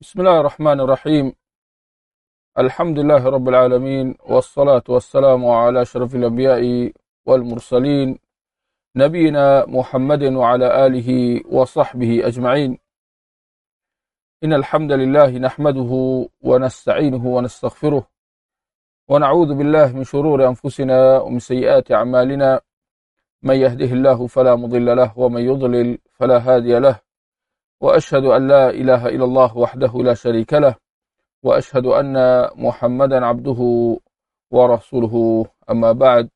بسم الله الرحمن الرحيم الحمد لله رب العالمين والصلاة والسلام على أشرف الأنبياء والمرسلين نبينا محمد وعلى آله وصحبه أجمعين إن الحمد لله نحمده ونستعينه ونستغفره ونعوذ بالله من شرور أنفسنا ومن سيئات أعمالنا من يهده الله فلا مضل له ومن يضلل فلا هادي له واشهد ان لا اله الا الله وحده لا شريك له واشهد ان محمدا عبده ورسوله اما بعد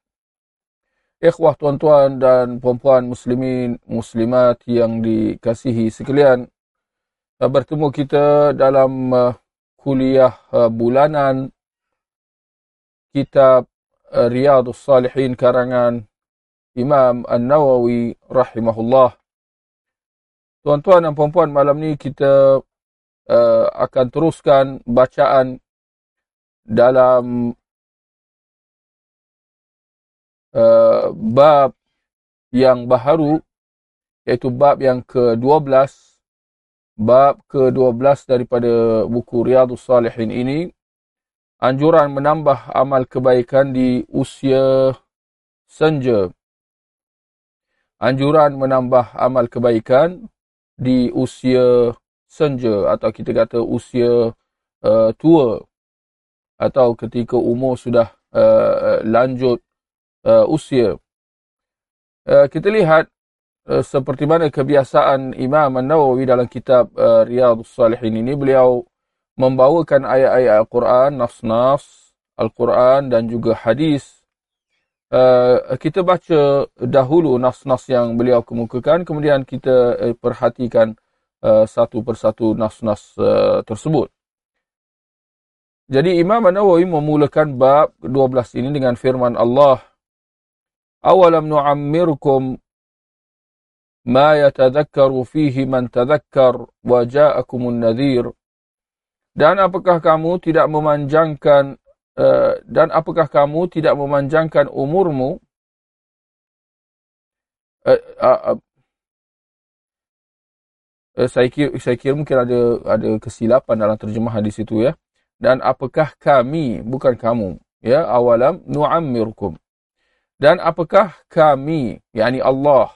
Ikhwah tuan-tuan dan puan-puan muslimin muslimat yang dikasihi sekalian bertemu kita dalam uh, kuliah uh, bulanan kitab uh, Riyadhus Salihin karangan Imam An-Nawawi rahimahullah Tuan-tuan dan puan-puan, malam ni kita uh, akan teruskan bacaan dalam uh, bab yang baharu, iaitu bab yang ke-12. Bab ke-12 daripada buku Riyadhus Salihin ini, anjuran menambah amal kebaikan di usia senja. Anjuran menambah amal kebaikan di usia senja atau kita kata usia uh, tua atau ketika umur sudah uh, lanjut uh, usia. Uh, kita lihat uh, seperti mana kebiasaan Imam An-Nawawi dalam kitab uh, Riyadhus Salihin ini beliau membawakan ayat-ayat Al-Quran, nas-nas Al-Quran dan juga hadis Uh, kita baca dahulu nas-nas yang beliau kemukakan, kemudian kita uh, perhatikan uh, satu persatu nas-nas uh, tersebut. Jadi Imam An-Nawawi memulakan bab 12 ini dengan firman Allah, "Awalam nu'ammirkum ma yatadhakkaru fihi man tadhakkar wa ja'akumun nadhir?" Dan apakah kamu tidak memanjangkan Eh, dan apakah kamu tidak memanjangkan umurmu? Uh, uh, uh, saya kira saya kira mungkin ada ada kesilapan dalam terjemahan di situ ya. Dan apakah kami bukan kamu ya awalam nu'ammirkum? Dan apakah kami yakni Allah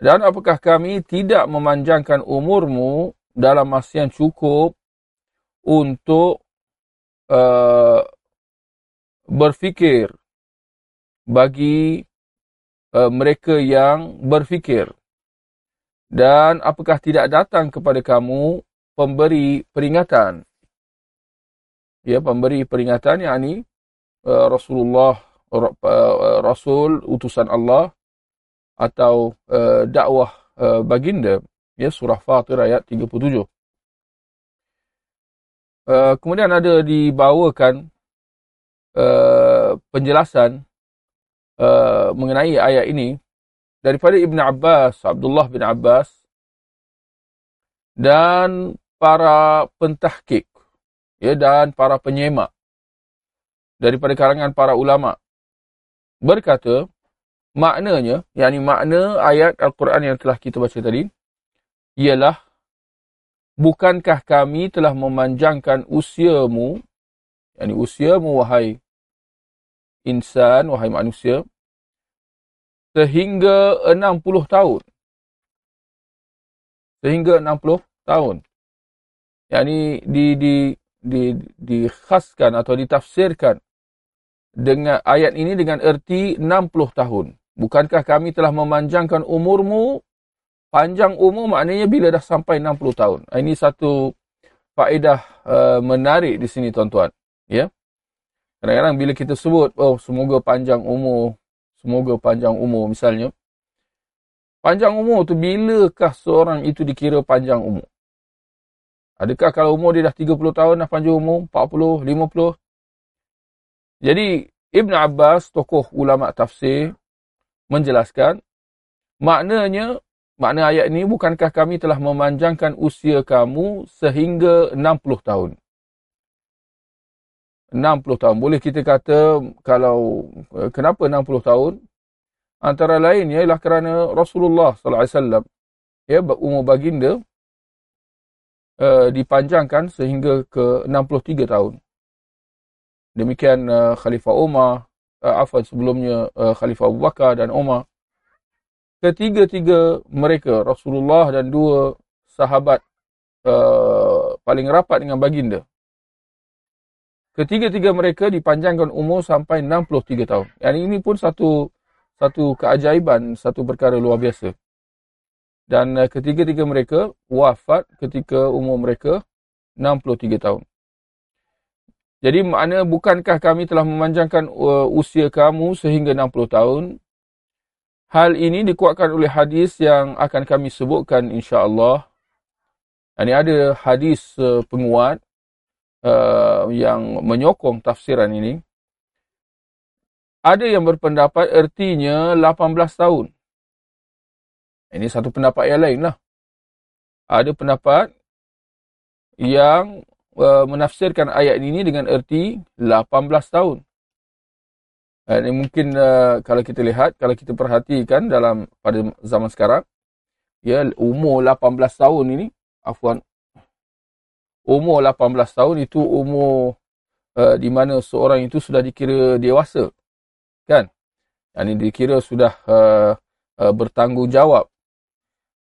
dan apakah kami tidak memanjangkan umurmu dalam masa yang cukup untuk Uh, berfikir bagi uh, mereka yang berfikir. Dan apakah tidak datang kepada kamu pemberi peringatan? Ya pemberi peringatan yakni uh, Rasulullah uh, Rasul utusan Allah atau uh, dakwah uh, baginda. Ya surah Fatir ayat 37 Uh, kemudian ada dibawakan uh, penjelasan uh, mengenai ayat ini daripada Ibn Abbas, Abdullah bin Abbas dan para pentahkik ya, dan para penyemak daripada kalangan para ulama. Berkata maknanya yakni makna ayat al-Quran yang telah kita baca tadi ialah bukankah kami telah memanjangkan usiamu, yakni usiamu wahai insan, wahai manusia, sehingga 60 tahun. Sehingga 60 tahun. Yakni di di di dikhaskan atau ditafsirkan dengan ayat ini dengan erti 60 tahun. Bukankah kami telah memanjangkan umurmu panjang umur maknanya bila dah sampai 60 tahun. Ah, ini satu faedah uh, menarik di sini tuan-tuan. Ya. Kadang-kadang bila kita sebut, oh semoga panjang umur, semoga panjang umur misalnya. Panjang umur tu bilakah seorang itu dikira panjang umur? Adakah kalau umur dia dah 30 tahun dah panjang umur, 40, 50? Jadi Ibn Abbas, tokoh ulama tafsir, menjelaskan maknanya Makna ayat ini, bukankah kami telah memanjangkan usia kamu sehingga 60 tahun? 60 tahun. Boleh kita kata, kalau eh, kenapa 60 tahun? Antara lain ialah kerana Rasulullah SAW, ya, umur baginda, uh, dipanjangkan sehingga ke 63 tahun. Demikian uh, Khalifah Umar, uh, afwan sebelumnya uh, Khalifah Abu Bakar dan Umar. Ketiga-tiga mereka, Rasulullah dan dua sahabat uh, paling rapat dengan baginda. Ketiga-tiga mereka dipanjangkan umur sampai 63 tahun. Yang ini pun satu satu keajaiban, satu perkara luar biasa. Dan uh, ketiga-tiga mereka wafat ketika umur mereka 63 tahun. Jadi makna bukankah kami telah memanjangkan uh, usia kamu sehingga 60 tahun? Hal ini dikuatkan oleh hadis yang akan kami sebutkan insya-Allah. Ini ada hadis uh, penguat uh, yang menyokong tafsiran ini. Ada yang berpendapat ertinya 18 tahun. Ini satu pendapat yang lain lah. Ada pendapat yang uh, menafsirkan ayat ini dengan erti 18 tahun. Ini mungkin uh, kalau kita lihat, kalau kita perhatikan dalam pada zaman sekarang, ya umur 18 tahun ini, afwan, umur 18 tahun itu umur uh, di mana seorang itu sudah dikira dewasa. Kan? Yang ini dikira sudah uh, uh, bertanggungjawab.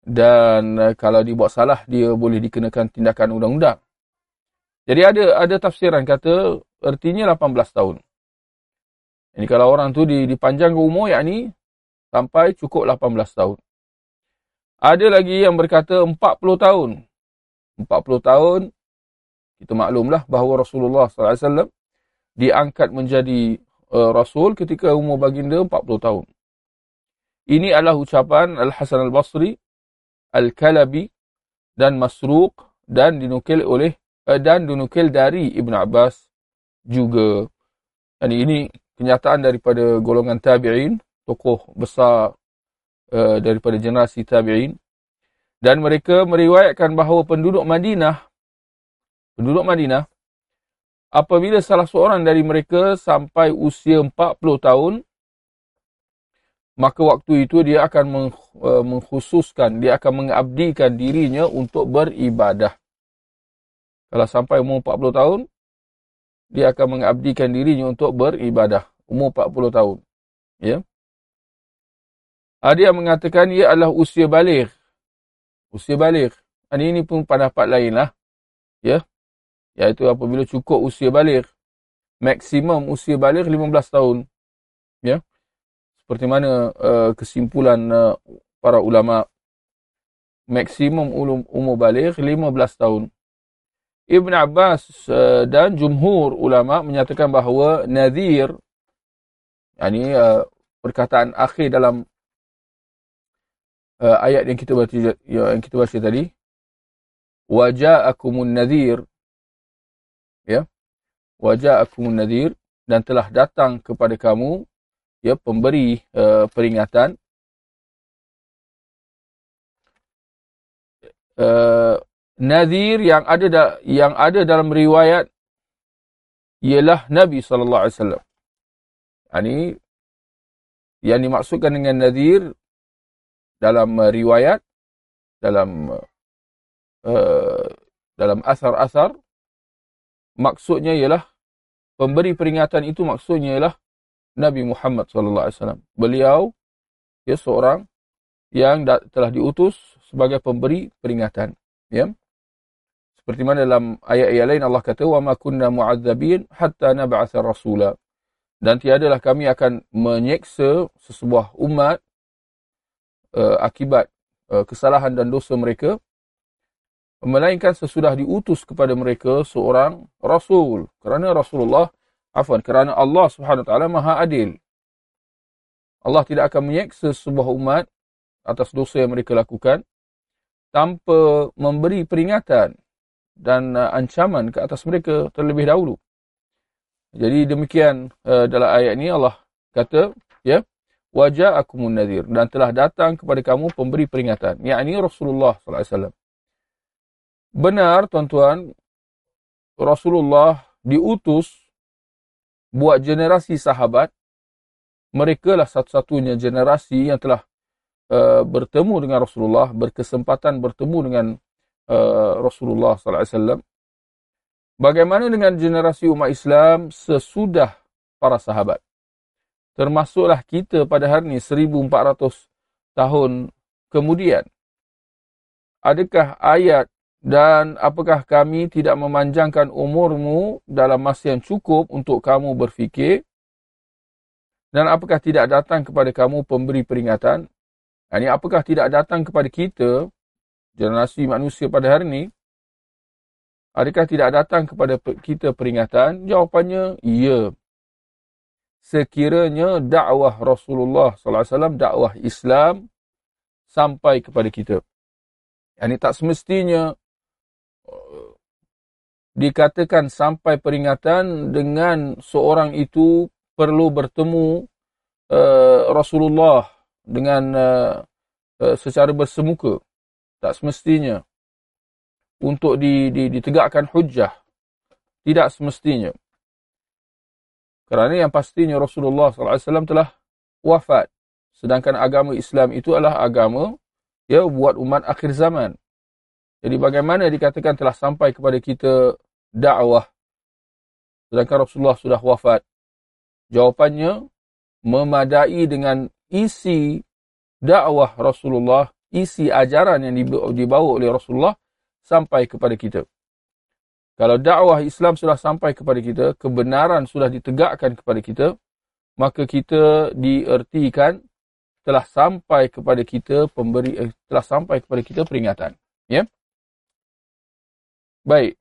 Dan uh, kalau dibuat salah, dia boleh dikenakan tindakan undang-undang. Jadi ada ada tafsiran kata artinya 18 tahun. Ini kalau orang tu dipanjang ke umur, yakni sampai cukup 18 tahun. Ada lagi yang berkata 40 tahun. 40 tahun kita maklumlah bahawa Rasulullah SAW diangkat menjadi uh, Rasul ketika umur baginda 40 tahun. Ini adalah ucapan Al-Hasan Al-Basri, Al-Kalabi dan Masruq dan dinukil oleh uh, dan dinukil dari Ibn Abbas juga. Dan ini kenyataan daripada golongan tabi'in, tokoh besar uh, daripada generasi tabi'in. Dan mereka meriwayatkan bahawa penduduk Madinah penduduk Madinah, apabila salah seorang dari mereka sampai usia 40 tahun, maka waktu itu dia akan e, mengkhususkan, dia akan mengabdikan dirinya untuk beribadah. Kalau sampai umur 40 tahun, dia akan mengabdikan dirinya untuk beribadah. Umur 40 tahun. Ya. Ada yang mengatakan ia adalah usia balik. Usia balik. Ini pun pendapat lain lah. Ya iaitu apabila cukup usia balik maksimum usia balik 15 tahun. Ya. Seperti mana uh, kesimpulan uh, para ulama. Maksimum umur balik 15 tahun. Ibn Abbas uh, dan jumhur ulama menyatakan bahawa nadhir yakni uh, perkataan akhir dalam uh, ayat yang kita baca yang kita baca tadi waja'akumun nadhir. ya wajah aku nadir dan telah datang kepada kamu ya pemberi uh, peringatan uh, nadir yang ada da, yang ada dalam riwayat ialah Nabi sallallahu alaihi wasallam. Ini yang dimaksudkan dengan nadir dalam uh, riwayat dalam uh, dalam asar-asar maksudnya ialah pemberi peringatan itu maksudnya ialah Nabi Muhammad sallallahu alaihi wasallam. Beliau ya seorang yang telah diutus sebagai pemberi peringatan, ya. Seperti mana dalam ayat-ayat lain Allah kata wa ma kunna mu'adzabin hatta nab'atha rasula. Dan tiadalah kami akan menyeksa sesebuah umat uh, akibat uh, kesalahan dan dosa mereka melainkan sesudah diutus kepada mereka seorang rasul. Kerana Rasulullah afwan kerana Allah Subhanahu taala Maha Adil. Allah tidak akan menyeksa sebuah umat atas dosa yang mereka lakukan tanpa memberi peringatan dan uh, ancaman ke atas mereka terlebih dahulu. Jadi demikian uh, dalam ayat ini Allah kata ya wajah aku munadzir dan telah datang kepada kamu pemberi peringatan. Yakni Rasulullah sallallahu alaihi wasallam benar tuan-tuan Rasulullah diutus buat generasi sahabat mereka lah satu-satunya generasi yang telah uh, bertemu dengan Rasulullah berkesempatan bertemu dengan uh, Rasulullah sallallahu alaihi wasallam. Bagaimana dengan generasi umat Islam sesudah para sahabat? Termasuklah kita pada hari ini 1400 tahun kemudian. Adakah ayat dan apakah kami tidak memanjangkan umurmu dalam masa yang cukup untuk kamu berfikir? Dan apakah tidak datang kepada kamu pemberi peringatan? Ini apakah tidak datang kepada kita, generasi manusia pada hari ini, Adakah tidak datang kepada kita peringatan? Jawapannya, ya. Sekiranya dakwah Rasulullah SAW, dakwah Islam sampai kepada kita. Ini tak semestinya dikatakan sampai peringatan dengan seorang itu perlu bertemu uh, Rasulullah dengan uh, uh, secara bersemuka. Tak semestinya untuk di, di, ditegakkan hujah. Tidak semestinya. Kerana yang pastinya Rasulullah SAW telah wafat. Sedangkan agama Islam itu adalah agama ya buat umat akhir zaman. Jadi bagaimana dikatakan telah sampai kepada kita dakwah sedangkan Rasulullah sudah wafat? Jawapannya memadai dengan isi dakwah Rasulullah, isi ajaran yang dibawa oleh Rasulullah sampai kepada kita. Kalau dakwah Islam sudah sampai kepada kita, kebenaran sudah ditegakkan kepada kita, maka kita diertikan telah sampai kepada kita pemberi eh, telah sampai kepada kita peringatan. Ya. Baik.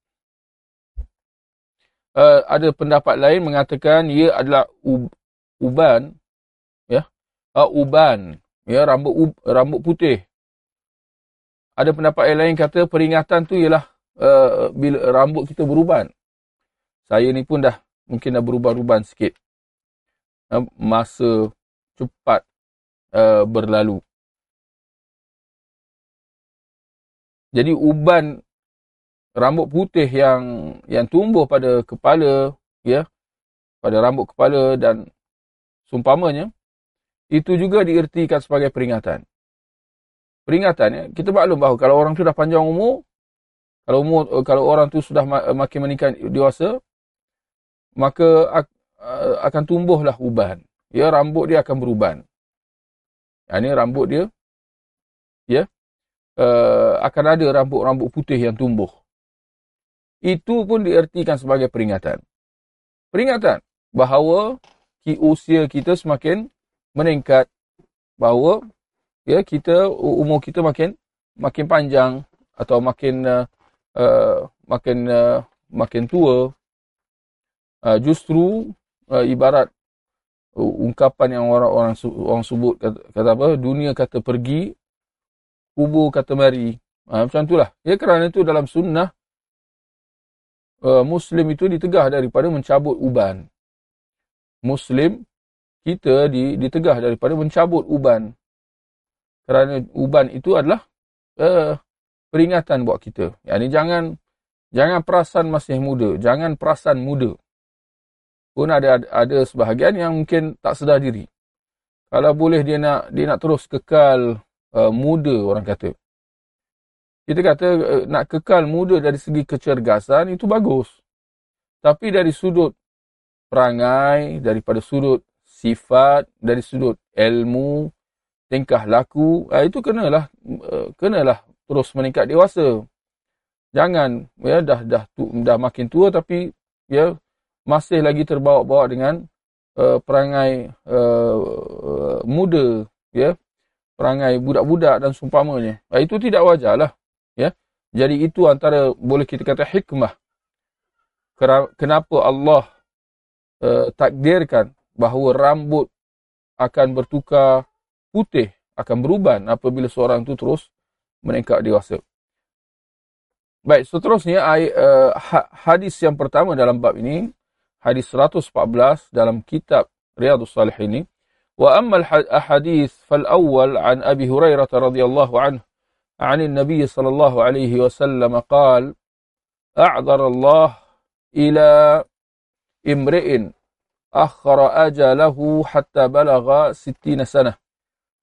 Uh, ada pendapat lain mengatakan ia adalah ub, uban ya. Uh, uban ya rambut ub, rambut putih ada pendapat yang lain kata peringatan tu ialah uh, bila rambut kita beruban. Saya ni pun dah mungkin dah berubah-ubah sikit. Uh, masa cepat uh, berlalu. Jadi uban rambut putih yang yang tumbuh pada kepala ya pada rambut kepala dan sumpamanya itu juga diertikan sebagai peringatan peringatan ya. Kita maklum bahawa kalau orang tu dah panjang umur, kalau umur eh, kalau orang tu sudah makin meningkat dewasa, maka eh, akan tumbuhlah uban. Ya, rambut dia akan beruban. Ya, ini rambut dia ya uh, akan ada rambut-rambut putih yang tumbuh. Itu pun diertikan sebagai peringatan. Peringatan bahawa usia kita semakin meningkat bahawa ya kita umur kita makin makin panjang atau makin uh, uh, makin uh, makin tua. Uh, justru uh, ibarat uh, ungkapan yang orang-orang orang sebut kata, kata apa? Dunia kata pergi kubur kata mari. Uh, macam itulah ya kerana itu dalam sunnah uh, muslim itu ditegah daripada mencabut uban muslim kita ditegah daripada mencabut uban kerana uban itu adalah uh, peringatan buat kita. Yang ini jangan jangan perasan masih muda, jangan perasan muda. Pun ada ada sebahagian yang mungkin tak sedar diri. Kalau boleh dia nak dia nak terus kekal uh, muda orang kata. Kita kata uh, nak kekal muda dari segi kecergasan itu bagus. Tapi dari sudut perangai, daripada sudut sifat, dari sudut ilmu, tingkah laku, uh, itu kenalah uh, kenalah terus meningkat dewasa. Jangan ya dah dah tu, dah makin tua tapi ya masih lagi terbawa-bawa dengan uh, perangai uh, muda ya perangai budak-budak dan seumpamanya. Uh, itu tidak wajarlah ya. Jadi itu antara boleh kita kata hikmah. Kenapa Allah uh, takdirkan bahawa rambut akan bertukar putih akan beruban apabila seorang itu terus meningkat dewasa. Baik, seterusnya uh, hadis yang pertama dalam bab ini, hadis 114 dalam kitab Riyadhus Salihin ini. Wa amma al-hadis fal-awwal an Abi Hurairah radhiyallahu anhu عن النبي صلى الله عليه وسلم قال أعذر الله إلى امرئ أخر أجله حتى بلغ ستين سنة.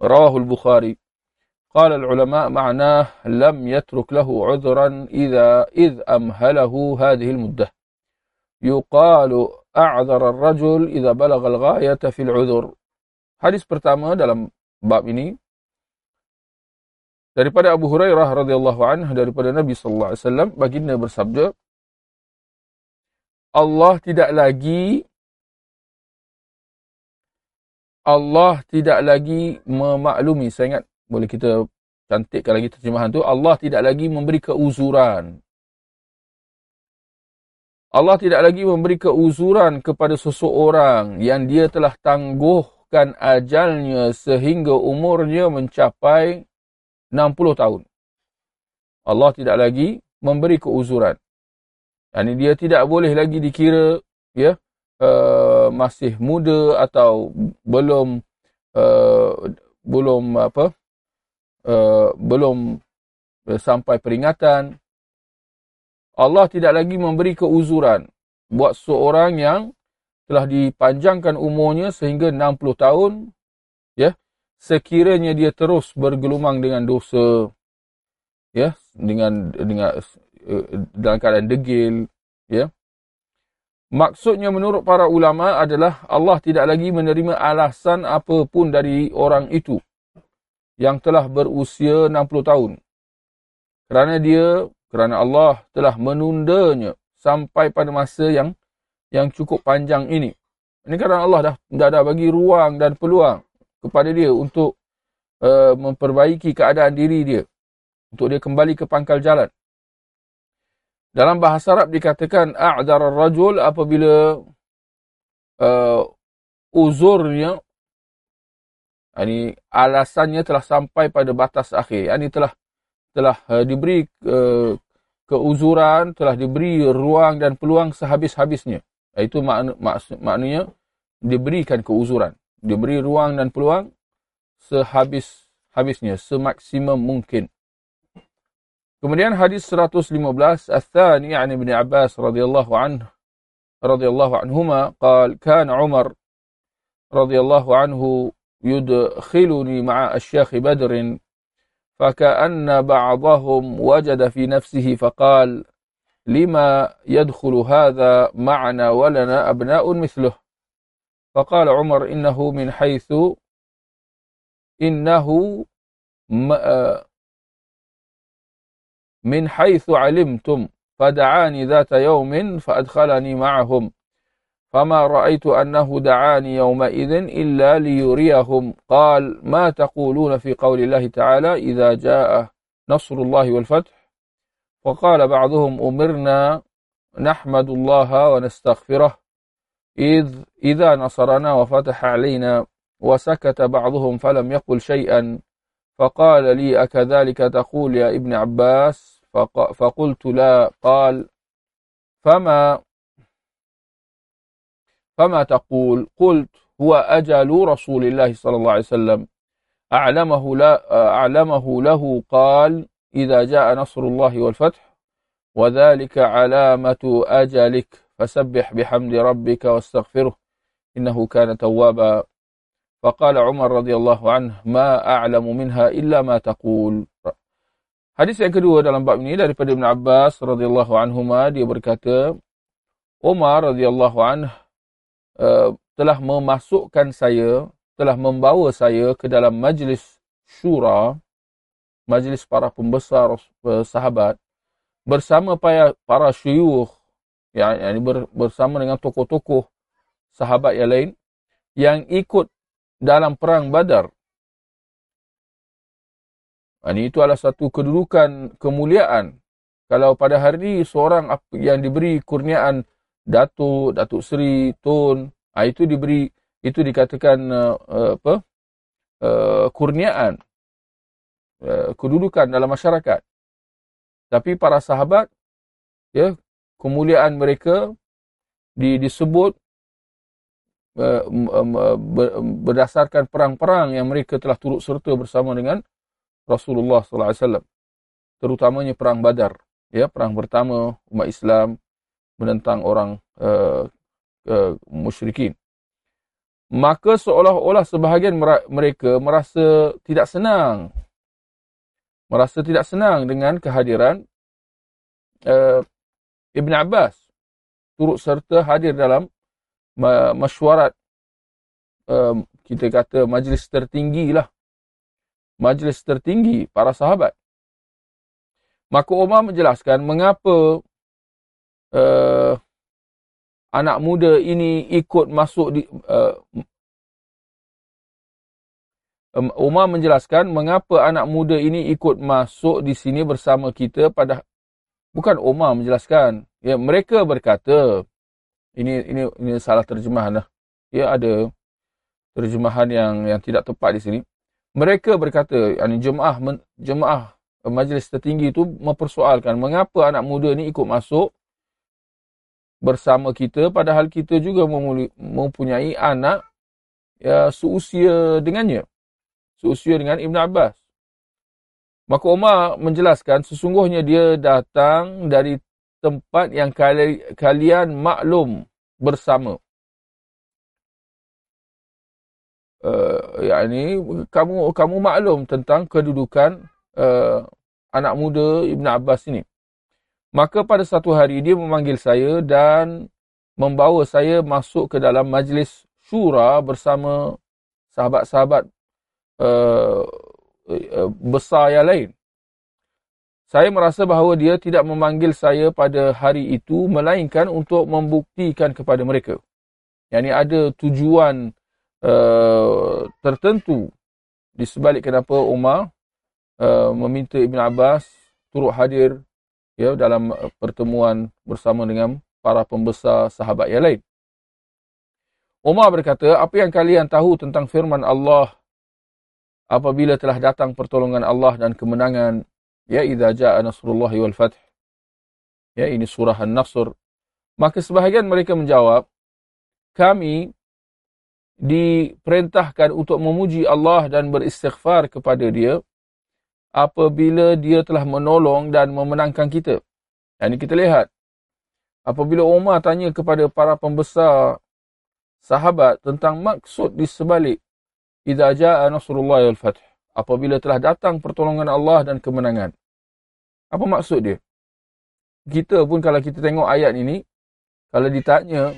رواه البخاري. قال العلماء معناه لم يترك له عذرا إذا إذ أمهله هذه المدة. يقال أعذر الرجل إذا بلغ الغاية في العذر. Hadis pertama dalam bab ini daripada Abu Hurairah radhiyallahu anhu daripada Nabi sallallahu alaihi wasallam baginda bersabda Allah tidak lagi Allah tidak lagi memaklumi. Saya ingat boleh kita cantikkan lagi terjemahan tu Allah tidak lagi memberi keuzuran. Allah tidak lagi memberi keuzuran kepada seseorang yang dia telah tangguh meneruskan ajalnya sehingga umurnya mencapai 60 tahun. Allah tidak lagi memberi keuzuran. Yani dia tidak boleh lagi dikira ya uh, masih muda atau belum uh, belum apa uh, belum sampai peringatan. Allah tidak lagi memberi keuzuran buat seorang yang telah dipanjangkan umurnya sehingga 60 tahun ya sekiranya dia terus bergelumang dengan dosa ya dengan dengan uh, dalam keadaan degil ya. Maksudnya menurut para ulama adalah Allah tidak lagi menerima alasan apapun dari orang itu yang telah berusia 60 tahun. Kerana dia kerana Allah telah menundanya sampai pada masa yang yang cukup panjang ini. Ini kerana Allah dah, dah, dah bagi ruang dan peluang kepada dia untuk uh, memperbaiki keadaan diri dia. Untuk dia kembali ke pangkal jalan. Dalam bahasa Arab dikatakan a'dar rajul apabila uh, uzurnya ini alasannya telah sampai pada batas akhir. Ini telah telah uh, diberi uh, keuzuran, telah diberi ruang dan peluang sehabis-habisnya. Itu makna, maknanya diberikan keuzuran Diberi ruang dan peluang sehabis-habisnya, semaksimum mungkin. Kemudian hadis 115 Al-Thani an Ibn Abbas radhiyallahu anhu radhiyallahu anhuma قال كان عمر رضي الله عنه يدخلني مع الشيخ بدر فكأن بعضهم وجد في نفسه فقال لما يدخل هذا معنا ولنا أبناء مثله فقال عمر إنه من حيث إنه من حيث علمتم فدعاني ذات يوم فأدخلني معهم. فما رأيت أنه دعاني يومئذ إلا ليريهم. قال ما تقولون في قول الله تعالى إذا جاء نصر الله والفتح؟ وقال بعضهم أمرنا نحمد الله ونستغفره. إذ إذا نصرنا وفتح علينا وسكت بعضهم فلم يقل شيئا فقال لي أكذلك تقول يا ابن عباس؟ فقلت لا. قال فما فما تقول؟ قلت هو أجل رسول الله صلى الله عليه وسلم. أعلمه, لا أعلمه له. قال إذا جاء نصر الله والفتح وذلك علامة أجلك. فسبح بحمد ربك واستغفره إنه كان توابا فقال عمر رضي الله عنه ما أعلم منها إلا ما تقول Hadis yang kedua dalam bab ini daripada Ibn Abbas radhiyallahu anhuma dia berkata Umar radhiyallahu anh uh, telah memasukkan saya telah membawa saya ke dalam majlis syura majlis para pembesar uh, sahabat bersama para, para syuyuh yang, yang ber, bersama dengan tokoh-tokoh sahabat yang lain yang ikut dalam perang Badar. Ini itu adalah satu kedudukan kemuliaan. Kalau pada hari ini seorang yang diberi kurniaan Datuk, Datuk Seri, Tun, itu diberi itu dikatakan uh, apa? Uh, kurniaan kedudukan dalam masyarakat. Tapi para sahabat, ya, kemuliaan mereka di, disebut uh, berdasarkan perang-perang yang mereka telah turut serta bersama dengan Rasulullah sallallahu alaihi wasallam. Terutamanya perang Badar, ya, perang pertama umat Islam menentang orang uh, uh, musyrikin. Maka seolah-olah sebahagian mereka merasa tidak senang merasa tidak senang dengan kehadiran uh, Ibn Abbas turut serta hadir dalam mesyuarat uh, kita kata majlis tertinggi lah. Majlis tertinggi para sahabat. Maka Umar menjelaskan mengapa uh, anak muda ini ikut masuk di uh, Umar menjelaskan mengapa anak muda ini ikut masuk di sini bersama kita pada bukan Umar menjelaskan. Ya mereka berkata ini ini ini salah terjemahan lah. Ya ada terjemahan yang yang tidak tepat di sini. Mereka berkata yani jemaah jemaah majlis tertinggi itu mempersoalkan mengapa anak muda ini ikut masuk bersama kita padahal kita juga mempunyai anak ya seusia dengannya. Seusia dengan Ibn Abbas maka Umar menjelaskan sesungguhnya dia datang dari tempat yang kali, kalian maklum bersama. Uh, yakni kamu kamu maklum tentang kedudukan uh, anak muda Ibn Abbas ini. Maka pada satu hari dia memanggil saya dan membawa saya masuk ke dalam majlis syura bersama sahabat-sahabat uh, besar yang lain. Saya merasa bahawa dia tidak memanggil saya pada hari itu melainkan untuk membuktikan kepada mereka. Yang ini ada tujuan uh, tertentu di sebalik kenapa Umar uh, meminta Ibn Abbas turut hadir ya dalam pertemuan bersama dengan para pembesar sahabat yang lain. Umar berkata, apa yang kalian tahu tentang firman Allah apabila telah datang pertolongan Allah dan kemenangan ya idza jaa nasrullah wal fath ya ini surah an-nasr maka sebahagian mereka menjawab kami diperintahkan untuk memuji Allah dan beristighfar kepada dia apabila dia telah menolong dan memenangkan kita. Dan kita lihat. Apabila Umar tanya kepada para pembesar sahabat tentang maksud di sebalik Iza ja'a Nasrullah wal Fath. Apabila telah datang pertolongan Allah dan kemenangan. Apa maksud dia? Kita pun kalau kita tengok ayat ini, kalau ditanya,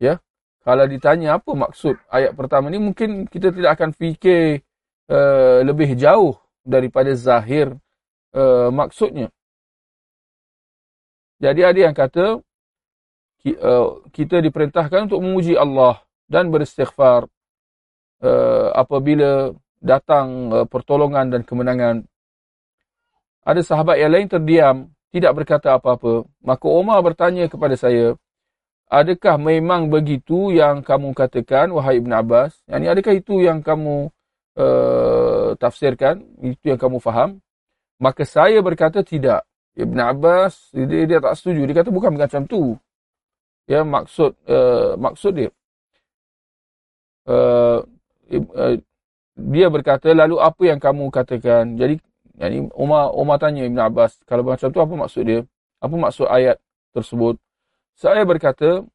ya, kalau ditanya apa maksud ayat pertama ni, mungkin kita tidak akan fikir uh, lebih jauh daripada zahir uh, maksudnya. Jadi ada yang kata uh, kita diperintahkan untuk memuji Allah dan beristighfar uh, apabila datang uh, pertolongan dan kemenangan. Ada sahabat yang lain terdiam, tidak berkata apa-apa. Maka Umar bertanya kepada saya, adakah memang begitu yang kamu katakan, wahai Ibn Abbas? Yani, adakah itu yang kamu uh, tafsirkan, itu yang kamu faham. Maka saya berkata tidak. Ibn Abbas, dia, dia tak setuju. Dia kata bukan macam tu. Ya, maksud uh, maksud dia. Uh, uh, dia berkata, lalu apa yang kamu katakan? Jadi, yani Umar, Umar tanya Ibn Abbas, kalau macam tu apa maksud dia? Apa maksud ayat tersebut? Saya berkata,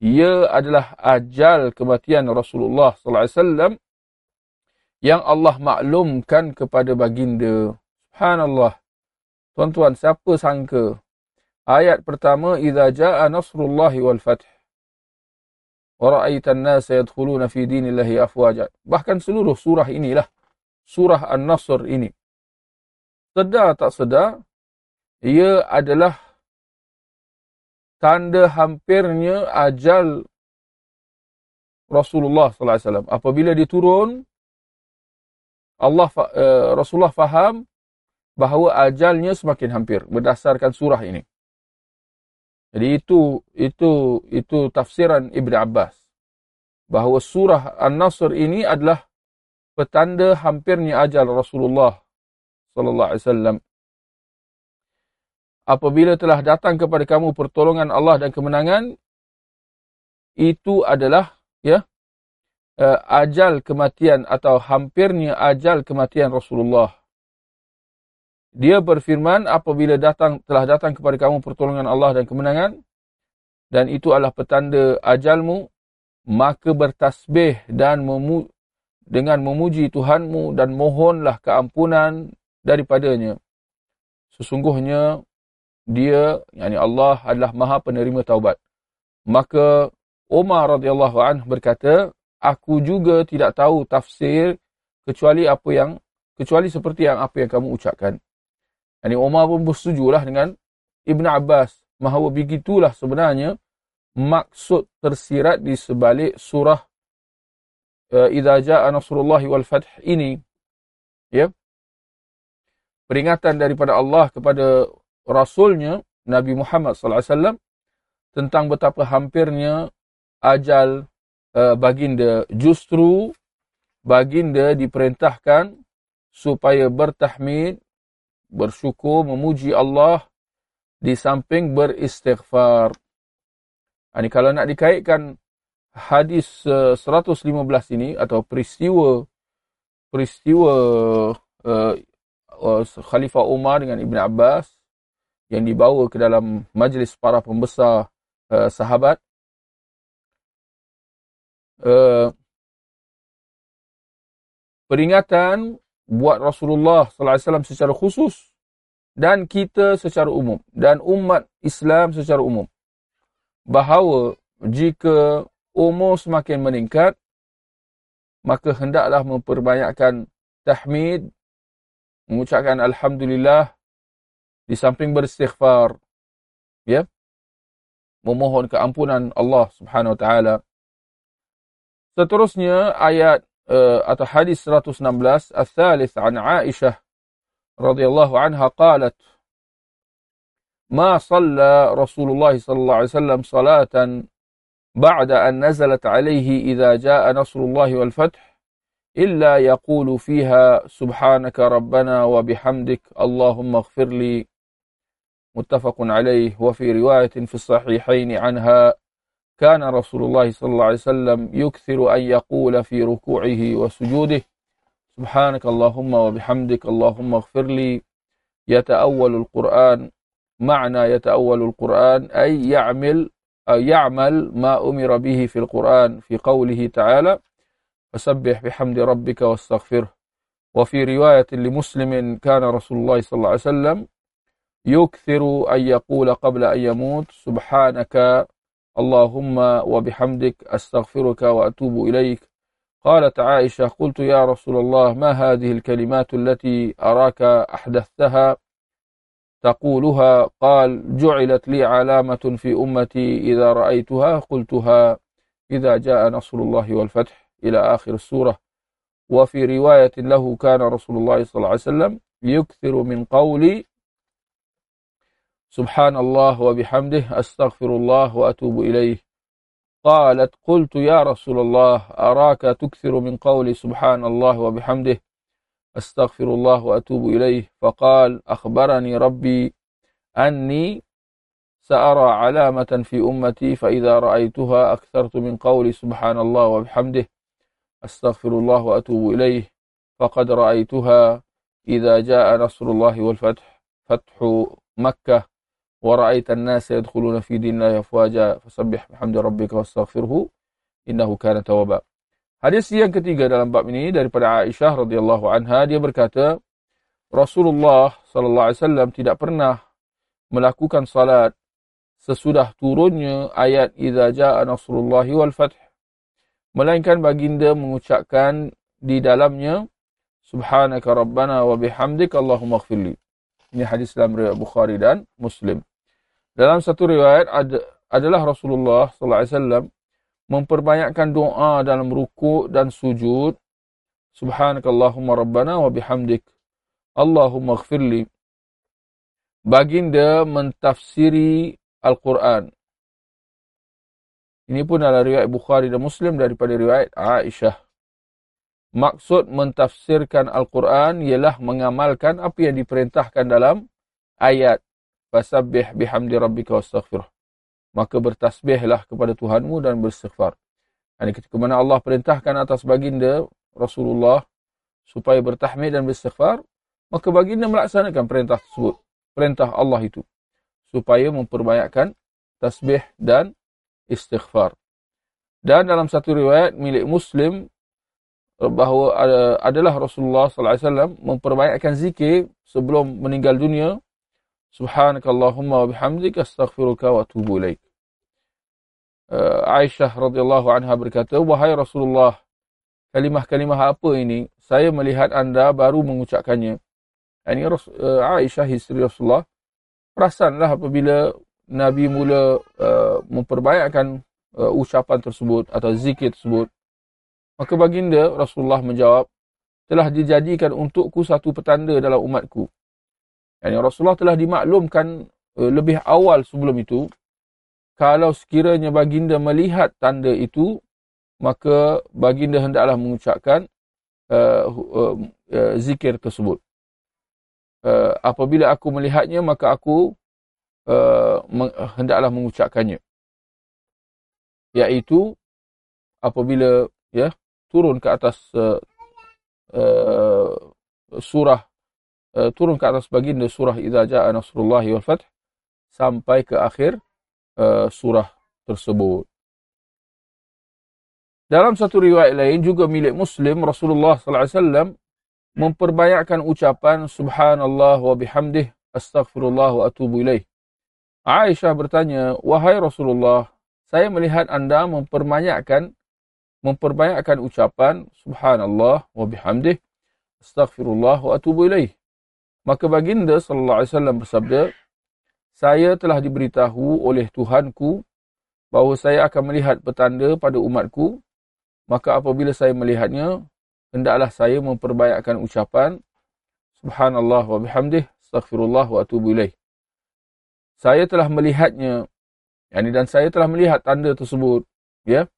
ia adalah ajal kematian Rasulullah sallallahu alaihi wasallam yang Allah maklumkan kepada baginda. Subhanallah. Tuan-tuan, siapa sangka? Ayat pertama, Iza ja'a nasrullahi wal fath. Wa ra'aitan nasa yadkhuluna fi dinillahi afwaja. Bahkan seluruh surah inilah. Surah An-Nasr ini. Sedar tak sedar, ia adalah tanda hampirnya ajal Rasulullah sallallahu alaihi wasallam. Apabila diturun Allah uh, Rasulullah faham bahawa ajalnya semakin hampir berdasarkan surah ini. Jadi itu itu itu tafsiran Ibn Abbas bahawa surah An-Nasr ini adalah petanda hampirnya ajal Rasulullah sallallahu alaihi wasallam. Apabila telah datang kepada kamu pertolongan Allah dan kemenangan itu adalah ya uh, ajal kematian atau hampirnya ajal kematian Rasulullah. Dia berfirman apabila datang telah datang kepada kamu pertolongan Allah dan kemenangan dan itu adalah petanda ajalmu maka bertasbih dan memu dengan memuji Tuhanmu dan mohonlah keampunan daripadanya. Sesungguhnya dia, yakni Allah adalah maha penerima taubat. Maka Umar radhiyallahu anh berkata, aku juga tidak tahu tafsir kecuali apa yang kecuali seperti yang apa yang kamu ucapkan. Yani Umar pun bersetujulah dengan Ibn Abbas. Bahawa begitulah sebenarnya maksud tersirat di sebalik surah uh, Idza Ja'a Nasrullahi wal Fath ini. Ya. Peringatan daripada Allah kepada Rasulnya Nabi Muhammad sallallahu alaihi wasallam tentang betapa hampirnya ajal uh, baginda justru baginda diperintahkan supaya bertahmid bersyukur memuji Allah di samping beristighfar. Ini kalau nak dikaitkan hadis 115 ini atau peristiwa peristiwa uh, uh, Khalifah Umar dengan Ibn Abbas yang dibawa ke dalam majlis para pembesar uh, sahabat uh, peringatan buat Rasulullah sallallahu alaihi wasallam secara khusus dan kita secara umum dan umat Islam secara umum. Bahawa jika umur semakin meningkat maka hendaklah memperbanyakkan tahmid mengucapkan alhamdulillah di samping beristighfar ya. Memohon keampunan Allah Subhanahu wa taala. Seterusnya ayat atau hadis 116 al-thalith an Aisyah رضي الله عنها قالت ما صلى رسول الله صلى الله عليه وسلم صلاة بعد أن نزلت عليه إذا جاء نصر الله والفتح إلا يقول فيها سبحانك ربنا وبحمدك اللهم اغفر لي. متفق عليه. وفي رواية في الصحيحين عنها كان رسول الله صلى الله عليه وسلم يكثر أن يقول في ركوعه وسجوده سبحانك اللهم وبحمدك اللهم اغفر لي. يتأول القرآن معنى يتأول القرآن أي يعمل أو يعمل ما أمر به في القرآن في قوله تعالى فسبح بحمد ربك واستغفره وفي رواية لمسلم كان رسول الله صلى الله عليه وسلم يكثر أن يقول قبل أن يموت سبحانك اللهم وبحمدك أستغفرك وأتوب إليك. قالت عائشة قلت يا رسول الله ما هذه الكلمات التي أراك أحدثتها تقولها؟ قال جعلت لي علامة في أمتي إذا رأيتها قلتها إذا جاء نصر الله والفتح إلى آخر السورة. وفي رواية له كان رسول الله صلى الله عليه وسلم يكثر من قولي سبحان الله وبحمده أستغفر الله وأتوب إليه. قالت قلت يا رسول الله أراك تكثر من قولي سبحان الله وبحمده؟ أستغفر الله وأتوب إليه. فقال أخبرني ربي أني سأرى علامة في أمتي فإذا رأيتها أكثرت من قولي سبحان الله وبحمده. أستغفر الله وأتوب إليه. فقد رأيتها إذا جاء نصر الله والفتح فتح مكة. ورأيت الناس يدخلون في دين الله أفواجا فسبح بحمد ربك واستغفره إنه كان توابا Hadis yang ketiga dalam bab ini daripada Aisyah radhiyallahu anha dia berkata Rasulullah sallallahu alaihi wasallam tidak pernah melakukan salat sesudah turunnya ayat idza jaa nasrullahi wal fath melainkan baginda mengucapkan di dalamnya subhanaka rabbana wa bihamdika allahumma ighfirli ini hadis dalam riwayat Bukhari dan Muslim dalam satu riwayat ad, adalah Rasulullah sallallahu alaihi wasallam memperbanyakkan doa dalam rukuk dan sujud. Subhanakallahumma rabbana wa bihamdik. Allahumma ighfirli. Baginda mentafsiri Al-Quran. Ini pun adalah riwayat Bukhari dan Muslim daripada riwayat Aisyah. Maksud mentafsirkan Al-Quran ialah mengamalkan apa yang diperintahkan dalam ayat fasabbih bihamdi rabbika wastaghfirh. Maka bertasbihlah kepada Tuhanmu dan beristighfar. Ini ketika mana Allah perintahkan atas baginda Rasulullah supaya bertahmid dan beristighfar, maka baginda melaksanakan perintah tersebut. Perintah Allah itu. Supaya memperbanyakkan tasbih dan istighfar. Dan dalam satu riwayat milik Muslim, bahawa adalah Rasulullah sallallahu alaihi wasallam memperbanyakkan zikir sebelum meninggal dunia. Subhanakallahumma wa bihamdika astaghfiruka wa atubu ilaik. Uh, Aisyah radhiyallahu anha berkata, "Wahai Rasulullah, kalimah-kalimah apa ini? Saya melihat anda baru mengucapkannya." Ini uh, Aisyah isteri Rasulullah perasanlah apabila Nabi mula uh, memperbanyakkan uh, ucapan tersebut atau zikir tersebut. Maka baginda Rasulullah menjawab, telah dijadikan untukku satu petanda dalam umatku. Yani Rasulullah telah dimaklumkan uh, lebih awal sebelum itu, kalau sekiranya baginda melihat tanda itu, maka baginda hendaklah mengucapkan uh, uh, uh, zikir tersebut. Uh, apabila aku melihatnya, maka aku uh, hendaklah mengucapkannya. Iaitu, apabila ya turun ke atas uh, uh, surah uh, turun ke atas baginda surah idza jaa nasrullahi wal fath sampai ke akhir uh, surah tersebut. Dalam satu riwayat lain juga milik Muslim Rasulullah wasallam memperbanyakkan ucapan subhanallah wa bihamdih astaghfirullah wa atubu ilaih. Aisyah bertanya, "Wahai Rasulullah, saya melihat anda memperbanyakkan memperbanyakkan ucapan subhanallah wa bihamdih astaghfirullah wa atubu ilaih. Maka baginda sallallahu alaihi wasallam bersabda, saya telah diberitahu oleh Tuhanku bahawa saya akan melihat petanda pada umatku, maka apabila saya melihatnya, hendaklah saya memperbanyakkan ucapan subhanallah wa bihamdih astaghfirullah wa atubu ilaih. Saya telah melihatnya, yani dan saya telah melihat tanda tersebut, ya.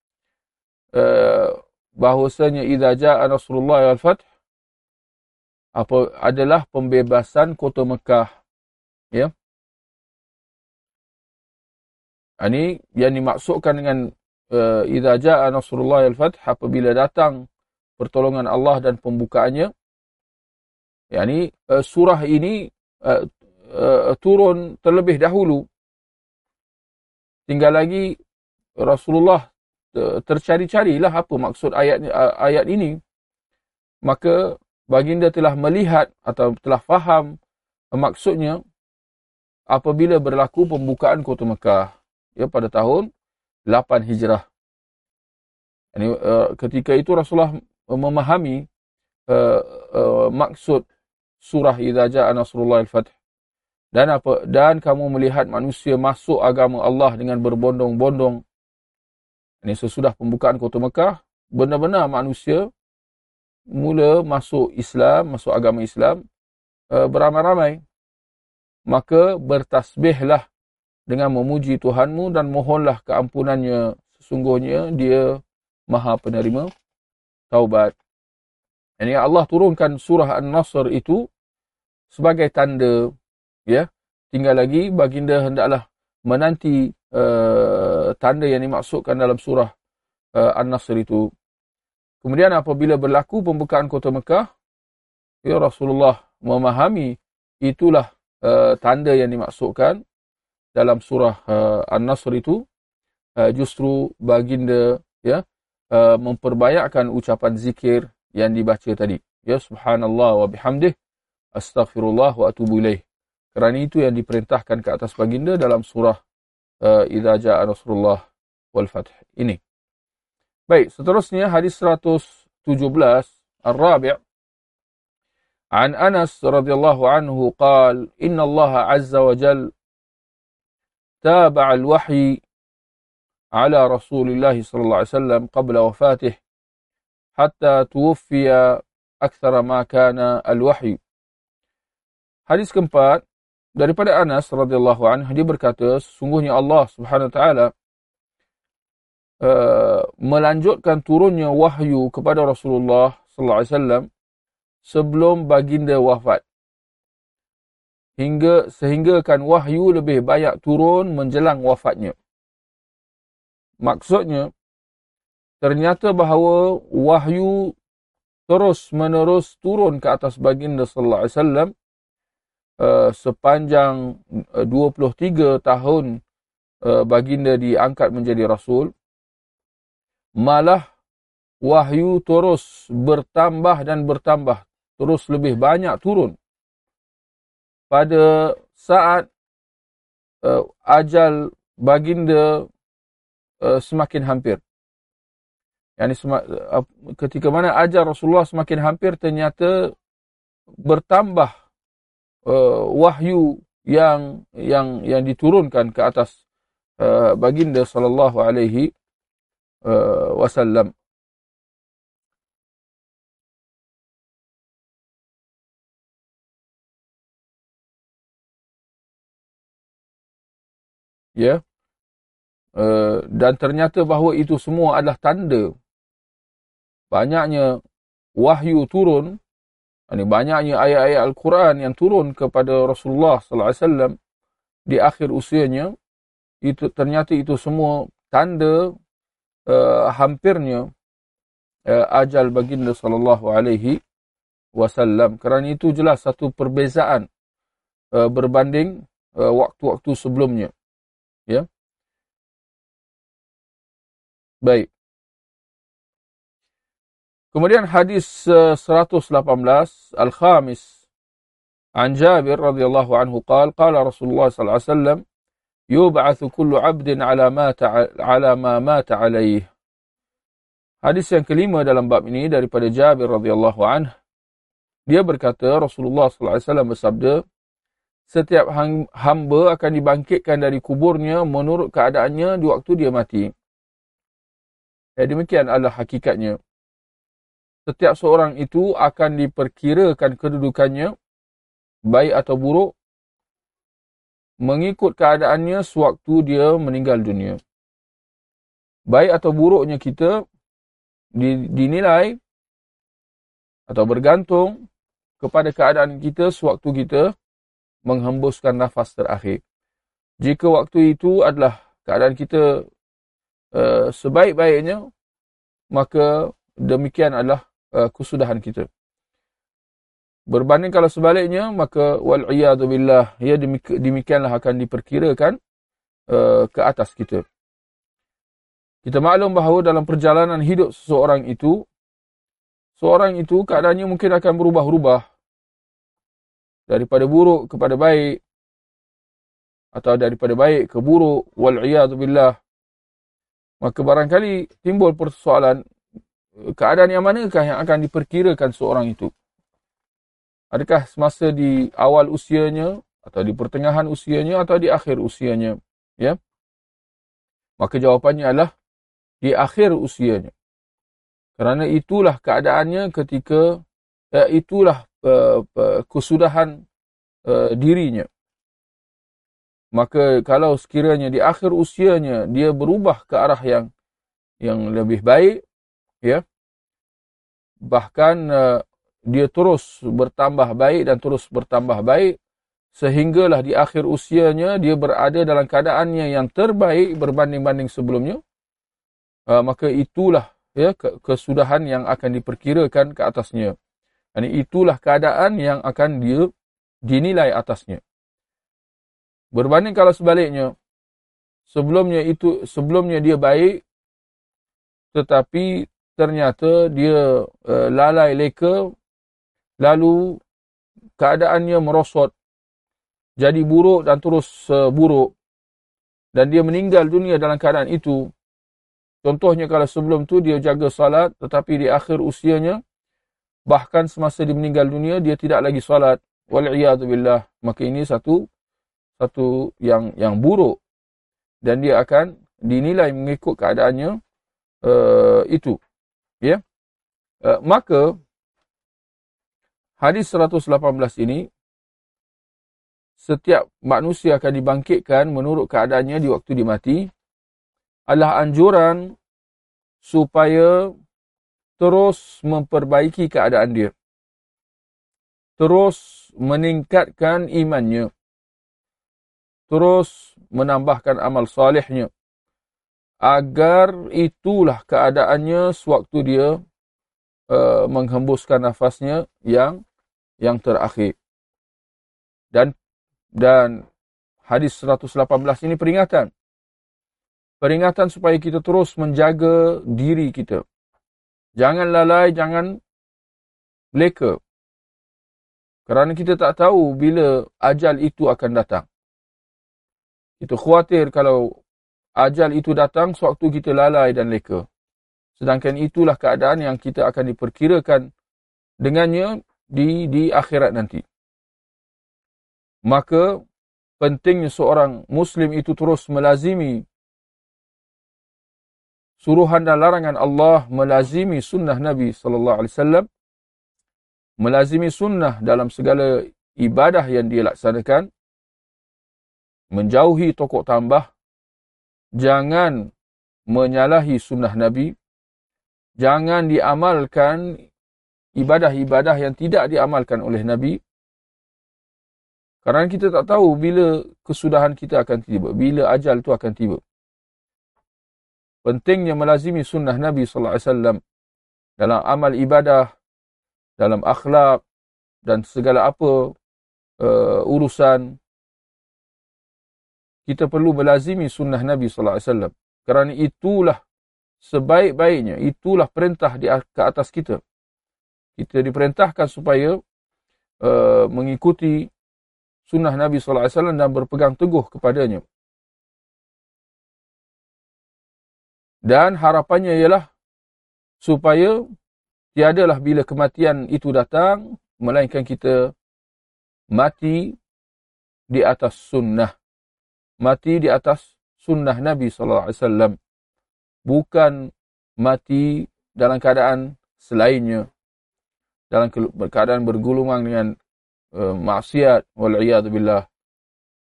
Eh, bahawasanya idza jaa nasrullah wal fath apa adalah pembebasan kota Mekah. Ya. Ini yang dimaksudkan dengan uh, idza jaa nasrullah wal fath apabila datang pertolongan Allah dan pembukaannya. Yakni uh, surah ini uh, uh, turun terlebih dahulu. Tinggal lagi Rasulullah tercari-carilah apa maksud ayat ayat ini. Maka baginda telah melihat atau telah faham maksudnya apabila berlaku pembukaan kota Mekah ya pada tahun 8 Hijrah. Ini uh, ketika itu Rasulullah memahami uh, uh, maksud surah idza jaa nasrullah al-fath dan apa dan kamu melihat manusia masuk agama Allah dengan berbondong-bondong. Ini sesudah pembukaan kota Mekah, benar-benar manusia mula masuk Islam, masuk agama Islam uh, beramai-ramai. Maka bertasbihlah dengan memuji Tuhanmu dan mohonlah keampunannya. Sesungguhnya dia maha penerima taubat. Ini Allah turunkan surah An-Nasr itu sebagai tanda. ya Tinggal lagi baginda hendaklah menanti uh, tanda yang dimaksudkan dalam surah uh, An-Nasr itu. Kemudian apabila berlaku pembukaan kota Mekah, ya Rasulullah memahami itulah uh, tanda yang dimaksudkan dalam surah uh, An-Nasr itu uh, justru baginda ya uh, memperbanyakkan ucapan zikir yang dibaca tadi. Ya subhanallah wa bihamdih astaghfirullah wa atubu ilaih. Kerana itu yang diperintahkan ke atas baginda dalam surah idza jaa Rasulullah wal fath. Ini. Baik, seterusnya hadis 117 Ar-Rabi' عن أنس رضي الله عنه قال إن الله عز وجل تابع الوحي على رسول الله صلى الله عليه وسلم قبل وفاته حتى توفي أكثر ما كان الوحي Hadis keempat daripada Anas radhiyallahu anhu dia berkata sesungguhnya Allah Subhanahu wa taala uh, melanjutkan turunnya wahyu kepada Rasulullah sallallahu alaihi wasallam sebelum baginda wafat. Hingga sehingga kan wahyu lebih banyak turun menjelang wafatnya. Maksudnya ternyata bahawa wahyu terus menerus turun ke atas baginda sallallahu alaihi wasallam uh, sepanjang uh, 23 tahun uh, baginda diangkat menjadi rasul malah wahyu terus bertambah dan bertambah. Terus lebih banyak turun. Pada saat uh, ajal baginda uh, semakin hampir. Yani ketika mana ajal Rasulullah semakin hampir, ternyata bertambah uh, wahyu yang yang yang diturunkan ke atas uh, baginda sallallahu alaihi wasallam ya. Uh, dan ternyata bahawa itu semua adalah tanda banyaknya wahyu turun ini banyaknya ayat-ayat Al-Quran yang turun kepada Rasulullah sallallahu alaihi wasallam di akhir usianya itu ternyata itu semua tanda uh, hampirnya uh, ajal baginda sallallahu alaihi wasallam. Kerana itu jelas satu perbezaan uh, berbanding waktu-waktu uh, sebelumnya. Ya. Baik. Kemudian hadis uh, 118 al-khamis. an-Jabir radhiyallahu anhu qala qala Rasulullah sallallahu alaihi wasallam yub'ath kullu 'abdin 'ala ma ta'ala ma mata 'alayh Hadis yang kelima dalam bab ini daripada Jabir radhiyallahu anhu. Dia berkata Rasulullah sallallahu alaihi wasallam bersabda setiap hamba akan dibangkitkan dari kuburnya menurut keadaannya di waktu dia mati. Ya demikian adalah hakikatnya. Setiap seorang itu akan diperkirakan kedudukannya baik atau buruk mengikut keadaannya sewaktu dia meninggal dunia. Baik atau buruknya kita dinilai atau bergantung kepada keadaan kita sewaktu kita menghembuskan nafas terakhir. Jika waktu itu adalah keadaan kita uh, sebaik-baiknya, maka demikian adalah uh, kesudahan kita. Berbanding kalau sebaliknya, maka wal'iyadu billah, ya demikianlah akan diperkirakan uh, ke atas kita. Kita maklum bahawa dalam perjalanan hidup seseorang itu, seorang itu keadaannya mungkin akan berubah-ubah. Daripada buruk kepada baik, atau daripada baik ke buruk, wal'iyadu billah. Maka barangkali timbul persoalan, keadaan yang manakah yang akan diperkirakan seorang itu? Adakah semasa di awal usianya atau di pertengahan usianya atau di akhir usianya? Ya. Maka jawapannya adalah di akhir usianya. Kerana itulah keadaannya ketika eh, itulah uh, kesudahan uh, dirinya. Maka kalau sekiranya di akhir usianya dia berubah ke arah yang yang lebih baik, ya bahkan uh, dia terus bertambah baik dan terus bertambah baik sehinggalah di akhir usianya dia berada dalam keadaannya yang terbaik berbanding-banding sebelumnya. Uh, maka itulah ya kesudahan yang akan diperkirakan ke atasnya. Dan itulah keadaan yang akan dia dinilai atasnya. Berbanding kalau sebaliknya sebelumnya itu sebelumnya dia baik tetapi ternyata dia uh, lalai leka lalu keadaannya merosot. Jadi buruk dan terus uh, buruk. Dan dia meninggal dunia dalam keadaan itu. Contohnya kalau sebelum tu dia jaga salat tetapi di akhir usianya bahkan semasa dia meninggal dunia dia tidak lagi salat. Wal billah. Maka ini satu satu yang yang buruk. Dan dia akan dinilai mengikut keadaannya uh, itu. Ya. Uh, maka hadis 118 ini setiap manusia akan dibangkitkan menurut keadaannya di waktu dia mati adalah anjuran supaya terus memperbaiki keadaan dia. Terus meningkatkan imannya. Terus menambahkan amal salihnya agar itulah keadaannya sewaktu dia uh, menghembuskan nafasnya yang yang terakhir. Dan dan hadis 118 ini peringatan. Peringatan supaya kita terus menjaga diri kita. Jangan lalai, jangan leka. Kerana kita tak tahu bila ajal itu akan datang. Kita khawatir kalau ajal itu datang sewaktu kita lalai dan leka. Sedangkan itulah keadaan yang kita akan diperkirakan dengannya di di akhirat nanti. Maka pentingnya seorang Muslim itu terus melazimi suruhan dan larangan Allah melazimi sunnah Nabi sallallahu alaihi wasallam melazimi sunnah dalam segala ibadah yang dia laksanakan menjauhi tokok tambah jangan menyalahi sunnah Nabi jangan diamalkan ibadah-ibadah yang tidak diamalkan oleh Nabi. Kerana kita tak tahu bila kesudahan kita akan tiba bila ajal itu akan tiba. Pentingnya melazimi sunnah Nabi sallallahu alaihi wasallam dalam amal ibadah, dalam akhlak dan segala apa uh, urusan. Kita perlu melazimi sunnah Nabi sallallahu alaihi wasallam. Kerana itulah sebaik-baiknya itulah perintah di ke atas kita kita diperintahkan supaya uh, mengikuti sunnah Nabi sallallahu alaihi wasallam dan berpegang teguh kepadanya Dan harapannya ialah supaya tiadalah bila kematian itu datang, melainkan kita mati di atas sunnah. Mati di atas sunnah Nabi SAW. Bukan mati dalam keadaan selainnya. Dalam keadaan bergulungan dengan uh, maksiat. Wal'iyadzubillah.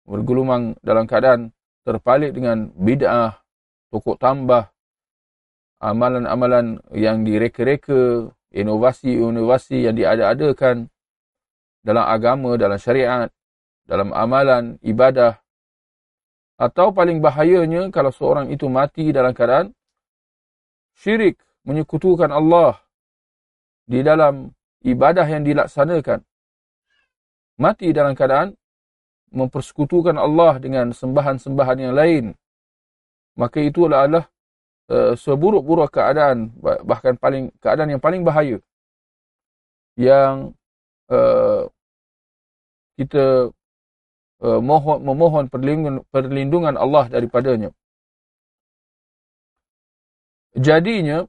Bergulungan dalam keadaan terpalit dengan bid'ah, tokok tambah, amalan-amalan yang direka-reka, inovasi-inovasi yang diada-adakan dalam agama, dalam syariat, dalam amalan, ibadah. Atau paling bahayanya kalau seorang itu mati dalam keadaan syirik, menyekutukan Allah di dalam ibadah yang dilaksanakan. Mati dalam keadaan mempersekutukan Allah dengan sembahan-sembahan yang lain. Maka itu adalah Eh, seburuk-buruk keadaan bahkan paling keadaan yang paling bahaya yang uh, kita uh, mohon memohon perlindungan, perlindungan Allah daripadanya. Jadinya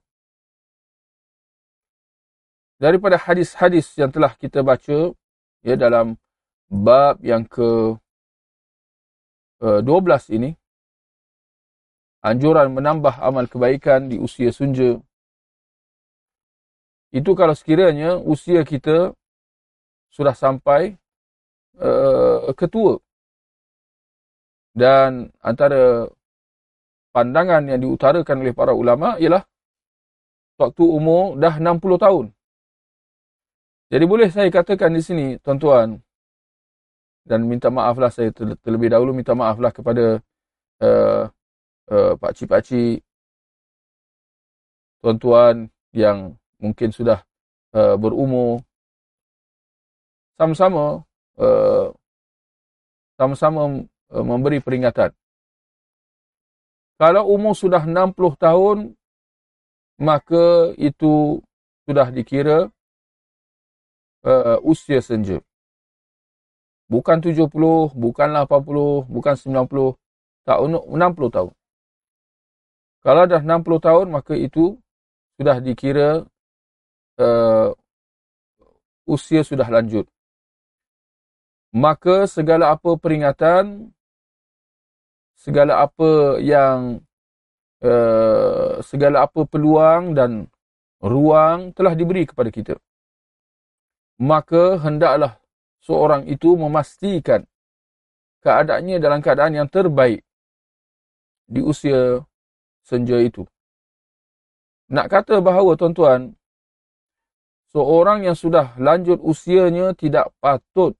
daripada hadis-hadis yang telah kita baca ya dalam bab yang ke uh, 12 ini anjuran menambah amal kebaikan di usia sunja. Itu kalau sekiranya usia kita sudah sampai uh, ketua. Dan antara pandangan yang diutarakan oleh para ulama ialah waktu umur dah 60 tahun. Jadi boleh saya katakan di sini tuan-tuan dan minta maaflah saya terlebih dahulu minta maaflah kepada uh, uh, pakcik-pakcik, tuan-tuan yang mungkin sudah uh, berumur, sama-sama uh, sama-sama uh, memberi peringatan. Kalau umur sudah 60 tahun, maka itu sudah dikira uh, usia senja. Bukan 70, bukan 80, bukan 90, tahun 60 tahun. Kalau dah 60 tahun, maka itu sudah dikira uh, usia sudah lanjut. Maka segala apa peringatan, segala apa yang, uh, segala apa peluang dan ruang telah diberi kepada kita. Maka hendaklah seorang itu memastikan keadaannya dalam keadaan yang terbaik di usia senja itu. Nak kata bahawa tuan-tuan, seorang yang sudah lanjut usianya tidak patut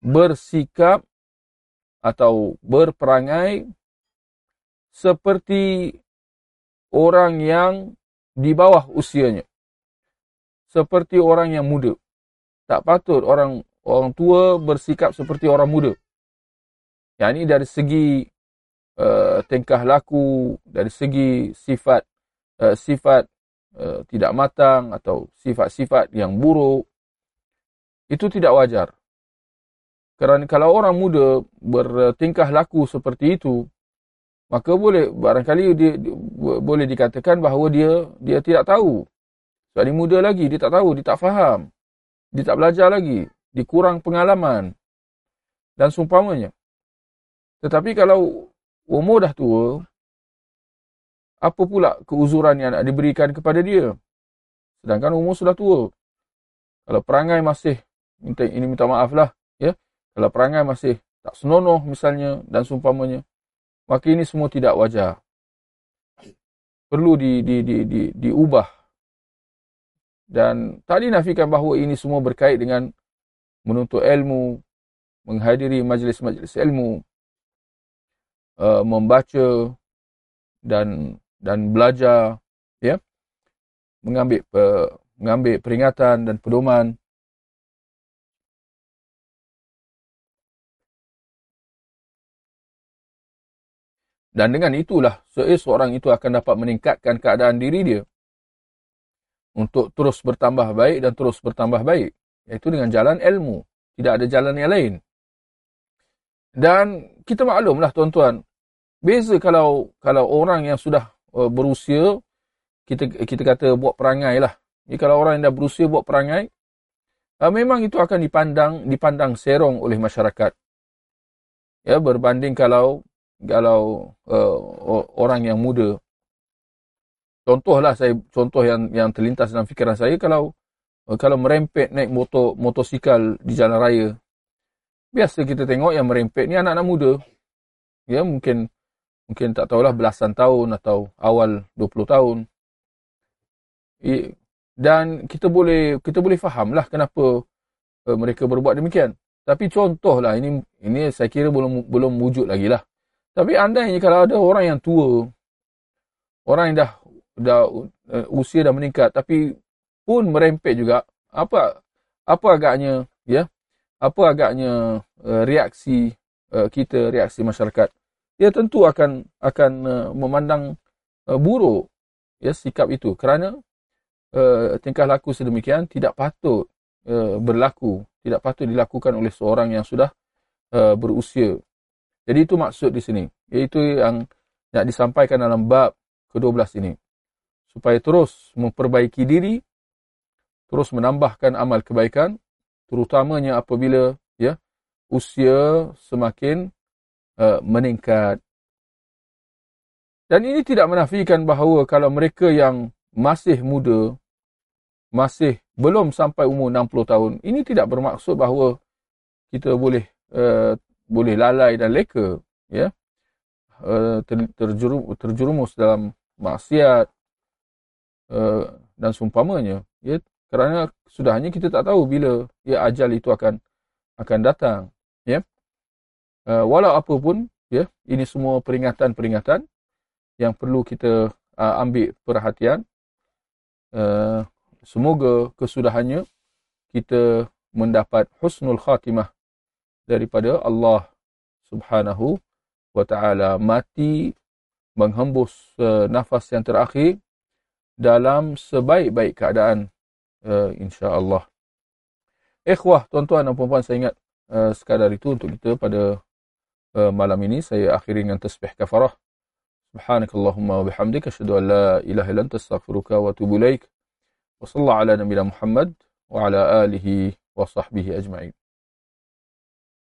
bersikap atau berperangai seperti orang yang di bawah usianya. Seperti orang yang muda. Tak patut orang orang tua bersikap seperti orang muda. Yang ini dari segi uh, tingkah laku dari segi sifat uh, sifat uh, tidak matang atau sifat-sifat yang buruk itu tidak wajar. Kerana kalau orang muda bertingkah laku seperti itu, maka boleh barangkali dia, dia boleh dikatakan bahawa dia dia tidak tahu. Sebab dia muda lagi, dia tak tahu, dia tak faham. Dia tak belajar lagi, dia kurang pengalaman dan seumpamanya. Tetapi kalau umur dah tua, apa pula keuzuran yang nak diberikan kepada dia? Sedangkan umur sudah tua. Kalau perangai masih, minta, ini minta maaf lah, ya, kalau perangai masih tak senonoh misalnya dan seumpamanya, maka ini semua tidak wajar. Perlu di, di, di, di, diubah. Dan tak dinafikan bahawa ini semua berkait dengan menuntut ilmu, menghadiri majlis-majlis ilmu, uh, membaca dan dan belajar ya. Mengambil uh, mengambil peringatan dan pedoman. Dan dengan itulah seseorang itu akan dapat meningkatkan keadaan diri dia untuk terus bertambah baik dan terus bertambah baik. Iaitu dengan jalan ilmu. Tidak ada jalan yang lain. Dan kita maklumlah tuan-tuan. Beza kalau kalau orang yang sudah uh, berusia, kita kita kata buat perangai lah. Jadi kalau orang yang dah berusia buat perangai, uh, memang itu akan dipandang dipandang serong oleh masyarakat. Ya, berbanding kalau kalau uh, orang yang muda contohlah saya contoh yang yang terlintas dalam fikiran saya kalau uh, kalau merempet naik motor motosikal di jalan raya. Biasa kita tengok yang merempet ni anak-anak muda. Ya mungkin mungkin tak tahulah belasan tahun atau awal 20 tahun. Dan kita boleh kita boleh fahamlah kenapa uh, mereka berbuat demikian. Tapi contohlah ini ini saya kira belum belum wujud lagi lah tapi andainya kalau ada orang yang tua, orang yang dah dah uh, usia dah meningkat tapi pun merempet juga, apa apa agaknya ya? Apa agaknya uh, reaksi uh, kita, reaksi masyarakat? Dia tentu akan akan uh, memandang uh, buruk ya sikap itu kerana uh, tingkah laku sedemikian tidak patut uh, berlaku, tidak patut dilakukan oleh seorang yang sudah uh, berusia jadi itu maksud di sini. Iaitu yang nak disampaikan dalam bab ke-12 ini. Supaya terus memperbaiki diri, terus menambahkan amal kebaikan, terutamanya apabila ya usia semakin uh, meningkat. Dan ini tidak menafikan bahawa kalau mereka yang masih muda, masih belum sampai umur 60 tahun, ini tidak bermaksud bahawa kita boleh uh, boleh lalai dan leka ya uh, ter, terjerum, terjerumus dalam maksiat uh, dan seumpamanya ya kerana sudahnya kita tak tahu bila ya ajal itu akan akan datang ya. Uh, walau apa pun ya ini semua peringatan-peringatan yang perlu kita uh, ambil perhatian. Uh, semoga kesudahannya kita mendapat husnul khatimah daripada Allah Subhanahu wa taala. Mati menghembus uh, nafas yang terakhir dalam sebaik-baik keadaan uh, insya-Allah. Ikhwah, tuan-tuan dan puan-puan saya ingat uh, sekadar itu untuk kita pada uh, malam ini saya akhiri dengan tasbih kafarah. Subhanakallahumma wa bihamdika asyhadu an la ilaha illa anta astaghfiruka wa atubu ilaik. Wa sallallahu ala nabiyyina Muhammad wa ala alihi wa sahbihi ajma'in.